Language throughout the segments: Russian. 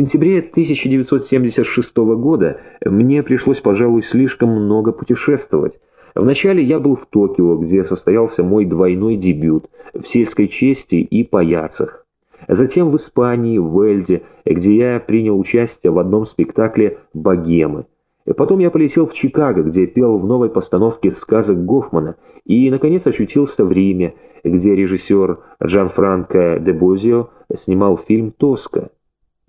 сентябре 1976 года мне пришлось, пожалуй, слишком много путешествовать. Вначале я был в Токио, где состоялся мой двойной дебют в сельской чести и паяцах. Затем в Испании, в Эльде, где я принял участие в одном спектакле «Богемы». Потом я полетел в Чикаго, где пел в новой постановке сказок Гофмана, и, наконец, очутился в Риме, где режиссер Джанфранко де Бозио снимал фильм «Тоска».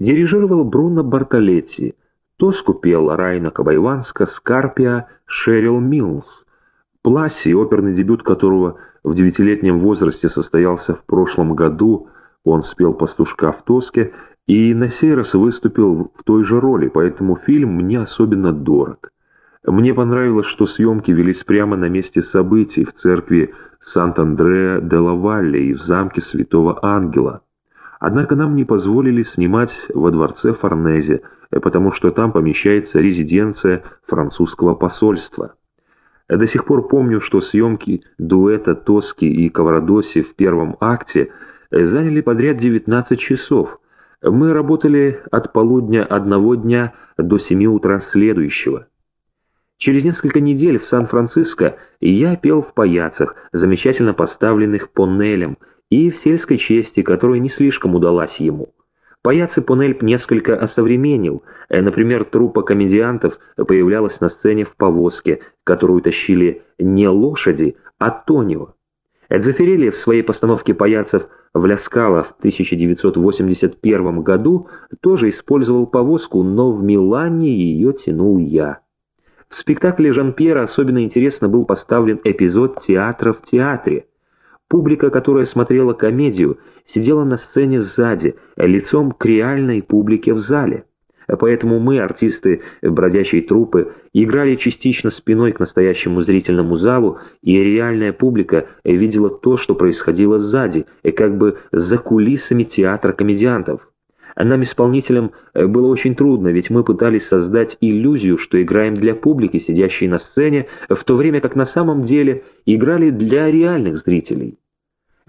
Дирижировал Бруно Бартолетти. Тоску пел Райна Кабайванска, Скарпия, Шерил Милс. Пласси, оперный дебют которого в девятилетнем возрасте состоялся в прошлом году, он спел пастушка в Тоске, и на сей раз выступил в той же роли, поэтому фильм мне особенно дорог. Мне понравилось, что съемки велись прямо на месте событий в церкви Сант-Андреа де ла Валле и в замке Святого Ангела. Однако нам не позволили снимать во дворце Форнезе, потому что там помещается резиденция французского посольства. До сих пор помню, что съемки дуэта Тоски и Каврадоси в первом акте заняли подряд 19 часов. Мы работали от полудня одного дня до 7 утра следующего. Через несколько недель в Сан-Франциско я пел в паяцах, замечательно поставленных по Нелям, и в сельской чести, которая не слишком удалась ему. Паяцы Понельп несколько осовременил. Э, например, труппа комедиантов появлялась на сцене в повозке, которую тащили не лошади, а Тонио. Дзефирелли в своей постановке паяцев в Ляскало в 1981 году тоже использовал повозку, но в Милане ее тянул я. В спектакле Жан-Пьера особенно интересно был поставлен эпизод театра в театре. Публика, которая смотрела комедию, сидела на сцене сзади, лицом к реальной публике в зале. Поэтому мы, артисты бродячей труппы, играли частично спиной к настоящему зрительному залу, и реальная публика видела то, что происходило сзади, как бы за кулисами театра комедиантов. Нам, исполнителям, было очень трудно, ведь мы пытались создать иллюзию, что играем для публики, сидящей на сцене, в то время как на самом деле играли для реальных зрителей.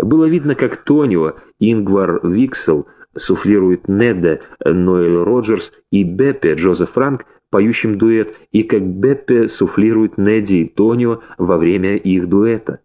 Было видно, как Тонио, Ингвар Виксел суфлирует Неда, Ноэль Роджерс и Беппе, Джозеф Франк, поющим дуэт, и как Беппе суфлирует Неди и Тонио во время их дуэта.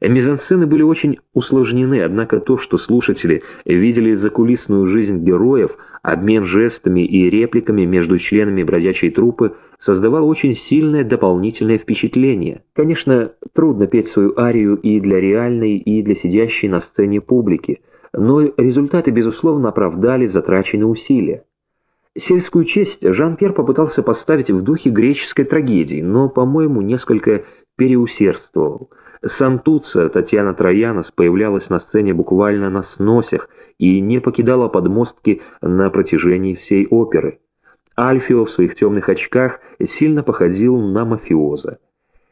Мизансцены были очень усложнены, однако то, что слушатели видели закулисную жизнь героев, обмен жестами и репликами между членами бродячей труппы, создавало очень сильное дополнительное впечатление. Конечно, трудно петь свою арию и для реальной, и для сидящей на сцене публики, но результаты, безусловно, оправдали затраченные усилия. Сельскую честь Жан-Пьер попытался поставить в духе греческой трагедии, но, по-моему, несколько переусердствовал – Сантуца Татьяна Троянос появлялась на сцене буквально на сносях и не покидала подмостки на протяжении всей оперы. Альфио в своих темных очках сильно походил на мафиоза.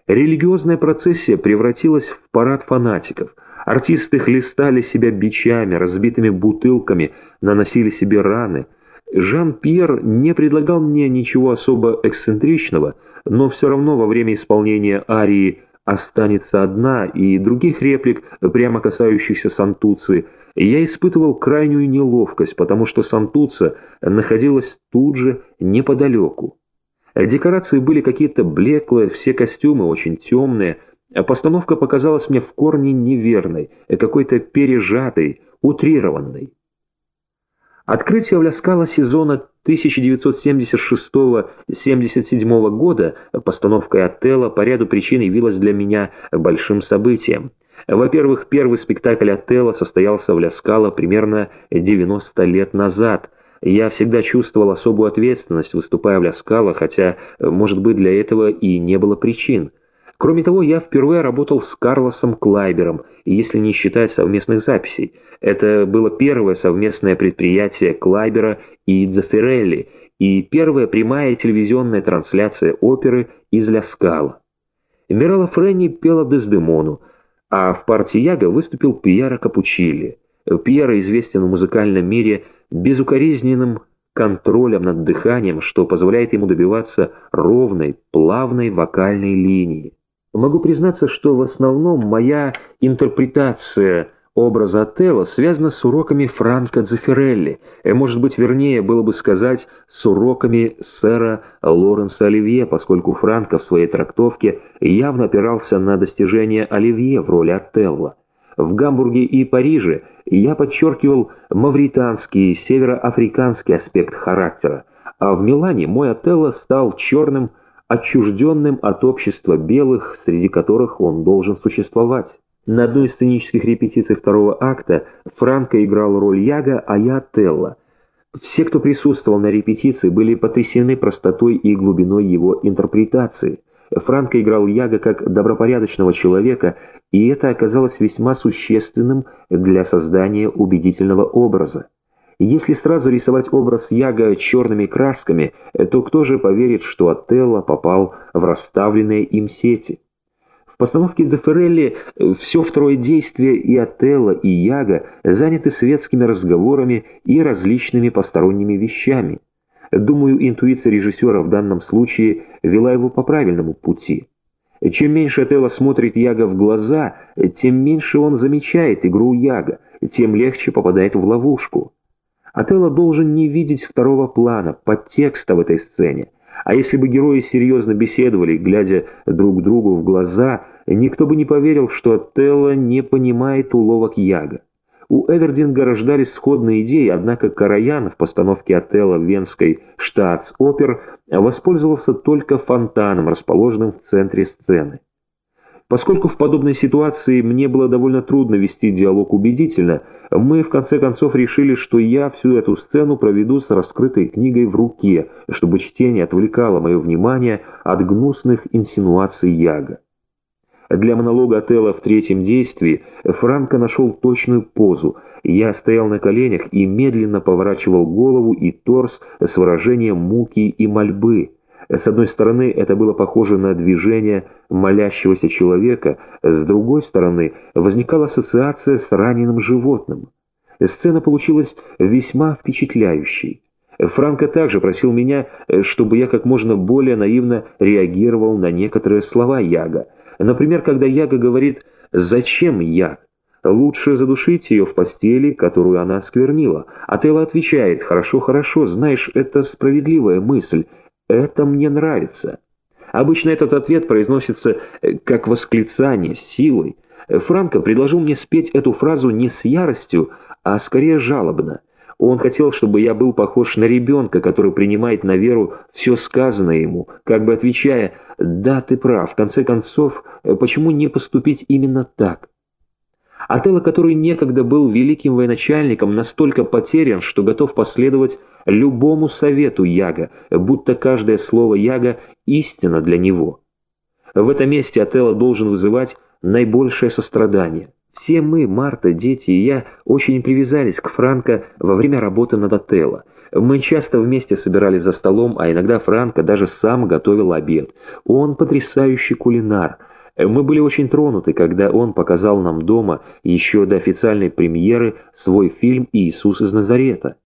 Религиозная процессия превратилась в парад фанатиков. Артисты хлестали себя бичами, разбитыми бутылками, наносили себе раны. Жан-Пьер не предлагал мне ничего особо эксцентричного, но все равно во время исполнения арии останется одна, и других реплик, прямо касающихся Сантуции, я испытывал крайнюю неловкость, потому что Сантуца находилась тут же, неподалеку. Декорации были какие-то блеклые, все костюмы очень темные, постановка показалась мне в корне неверной, какой-то пережатой, утрированной. Открытие Вляскала сезона 1976-77 года постановка Отелла по ряду причин явилась для меня большим событием. Во-первых, первый спектакль Отелла состоялся в Ляскало примерно 90 лет назад. Я всегда чувствовал особую ответственность, выступая в Ляскало, хотя, может быть, для этого и не было причин. Кроме того, я впервые работал с Карлосом Клайбером, если не считать совместных записей. Это было первое совместное предприятие Клайбера и Дзефирелли и первая прямая телевизионная трансляция оперы из Ля Скала. Мирала Френни пела Дездемону, а в партии Яга выступил Пьеро Капучилли. Пьеро известен в музыкальном мире безукоризненным контролем над дыханием, что позволяет ему добиваться ровной, плавной вокальной линии. Могу признаться, что в основном моя интерпретация образа Отелло связано с уроками Франко Дзефирелли, и, э, может быть, вернее было бы сказать, с уроками сэра Лоренса Оливье, поскольку Франко в своей трактовке явно опирался на достижения Оливье в роли Отелло. В Гамбурге и Париже я подчеркивал мавританский, североафриканский аспект характера, а в Милане мой Отелло стал черным, отчужденным от общества белых, среди которых он должен существовать. На одной из сценических репетиций второго акта Франко играл роль Яга, а я Телла. Все, кто присутствовал на репетиции, были потрясены простотой и глубиной его интерпретации. Франко играл Яга как добропорядочного человека, и это оказалось весьма существенным для создания убедительного образа. Если сразу рисовать образ Яга черными красками, то кто же поверит, что Отелло попал в расставленные им сети? В постановке Дзефирелли э, все второе действие и Отелло, и Яга заняты светскими разговорами и различными посторонними вещами. Думаю, интуиция режиссера в данном случае вела его по правильному пути. Чем меньше Отелло смотрит Яга в глаза, тем меньше он замечает игру Яга, тем легче попадает в ловушку. Отелло должен не видеть второго плана, подтекста в этой сцене. А если бы герои серьезно беседовали, глядя друг другу в глаза, никто бы не поверил, что Отелло не понимает уловок Яга. У Эвердинга рождались сходные идеи, однако Караян в постановке Отелло Венской штатс-опер воспользовался только фонтаном, расположенным в центре сцены. Поскольку в подобной ситуации мне было довольно трудно вести диалог убедительно, мы в конце концов решили, что я всю эту сцену проведу с раскрытой книгой в руке, чтобы чтение отвлекало мое внимание от гнусных инсинуаций Яга. Для монолога Отелла в третьем действии Франко нашел точную позу. Я стоял на коленях и медленно поворачивал голову и торс с выражением муки и мольбы. С одной стороны, это было похоже на движение молящегося человека, с другой стороны, возникала ассоциация с раненым животным. Сцена получилась весьма впечатляющей. Франко также просил меня, чтобы я как можно более наивно реагировал на некоторые слова Яга. Например, когда Яга говорит «Зачем я?», Лучше задушить ее в постели, которую она осквернила. А Телла отвечает «Хорошо, хорошо, знаешь, это справедливая мысль, это мне нравится. Обычно этот ответ произносится э, как восклицание, с силой. Франко предложил мне спеть эту фразу не с яростью, а скорее жалобно. Он хотел, чтобы я был похож на ребенка, который принимает на веру все сказанное ему, как бы отвечая «Да, ты прав, в конце концов, э, почему не поступить именно так?» Отелло, который некогда был великим военачальником, настолько потерян, что готов последовать любому совету Яга, будто каждое слово Яга – истина для него. В этом месте Отелло должен вызывать наибольшее сострадание. Все мы, Марта, дети и я, очень привязались к Франко во время работы над Отелло. Мы часто вместе собирались за столом, а иногда Франко даже сам готовил обед. Он потрясающий кулинар – мы были очень тронуты, когда он показал нам дома еще до официальной премьеры свой фильм «Иисус из Назарета».